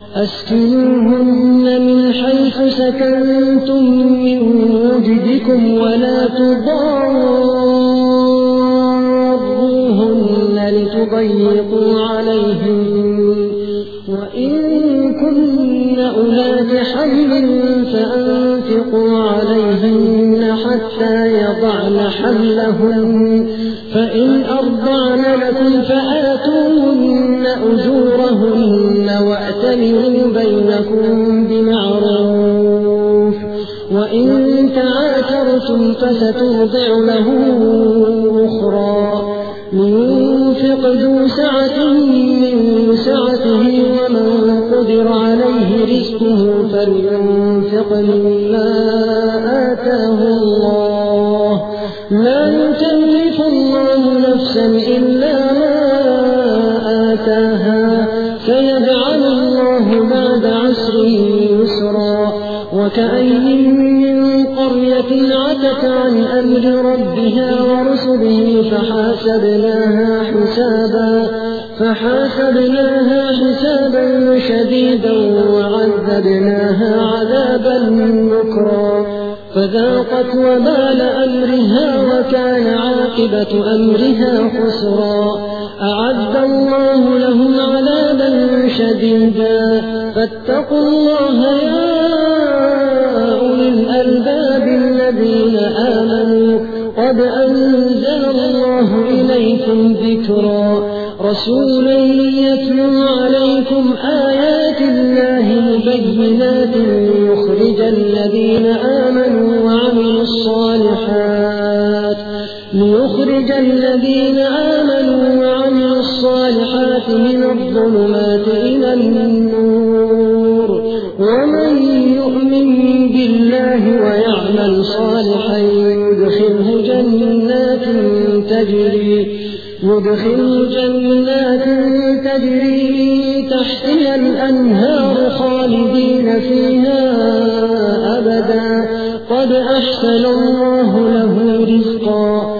أسكنوهن من حيث سكنتم من وجدكم ولا تضاروهن لتضيقوا عليهن. وإن كن أولاد حمل فأنفقوا عليهن حتى يضعن حملهن. فإن أرضعن لكم فآتوهن أجورهن وأتمروا بينكم بمعروف. وإن تعاثرتم فسترضع له أخرى. لينفق ذو سعة من سعته ومن قدر عليه رزقه فلينفق مما آتاه الله. لا يكلف الله نفسا إلا ما آتاها سيجعل الله بعد عسر يسرا وكأين من قرية عتت عن أمر ربها ورسله فحاسبناها حسابا فحاسبناها حسابا شديدا وعذبناها عذابا نكرا فذاقت وبال أمرها وكان عاقبة أمرها خسرا أعد الله شديدا فاتقوا الله يا أولي الألباب الذين آمنوا. قد أنزل الله إليكم ذكرا. رسولا يتلو عليكم آيات الله مبينات ليخرج الذين آمنوا وعملوا الصالحات. ليخرج الذين آمنوا وعملوا الصالحات من الظلمات إلى النور. ومن يؤمن بالله ويعمل صالحا يدخله جنات تجري يدخل جنات تجري تحتها الأنهار خالدين فيها أبدا. قد أحسن الله له رزقا.